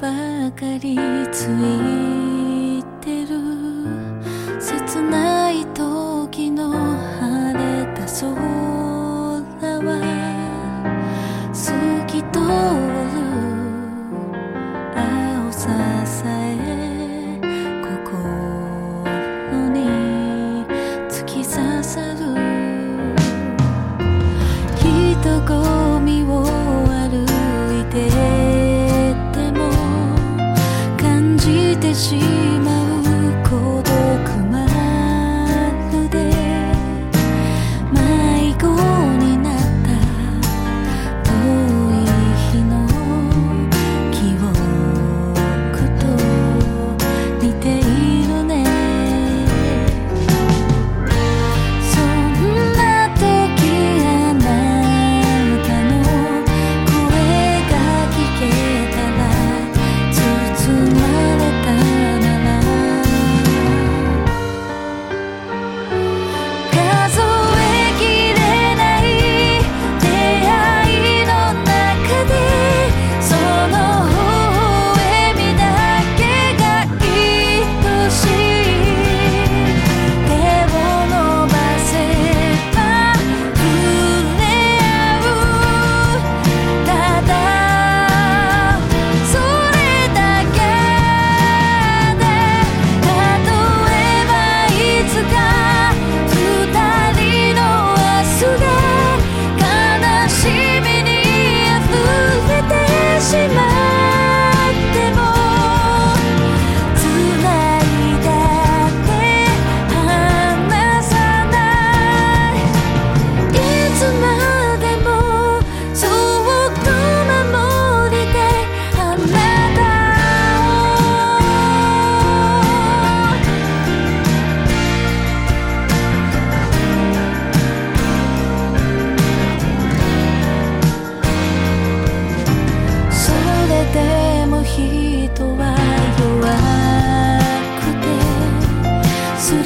ばかりつい心。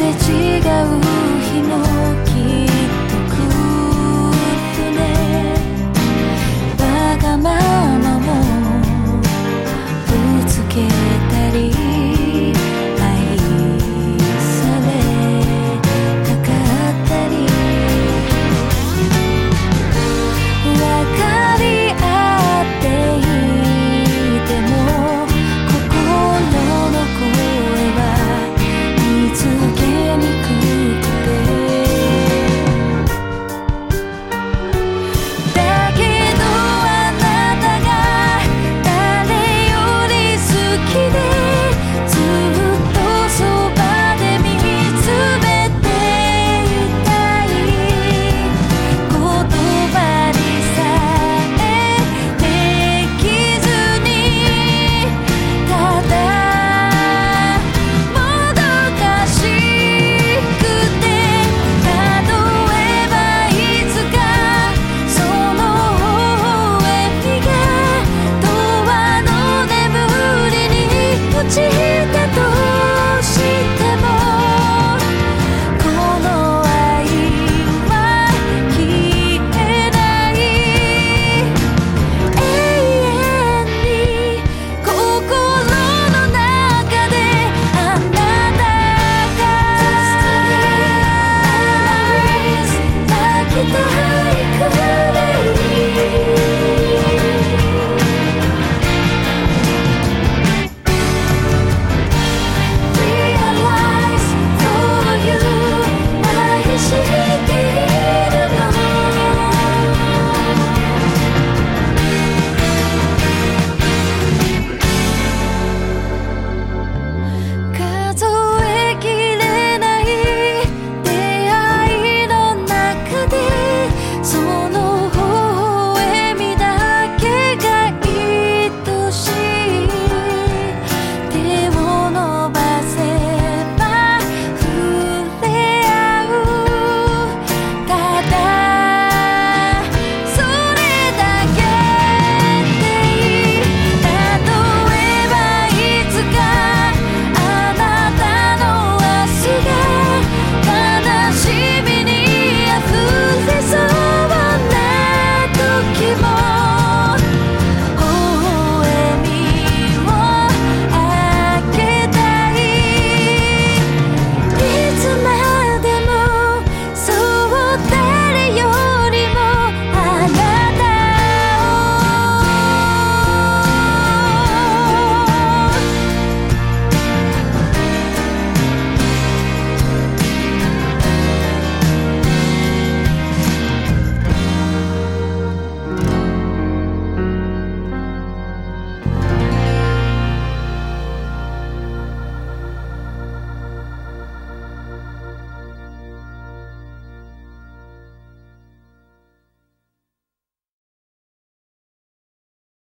で違う日もきっと来るね。わがままもぶつけたり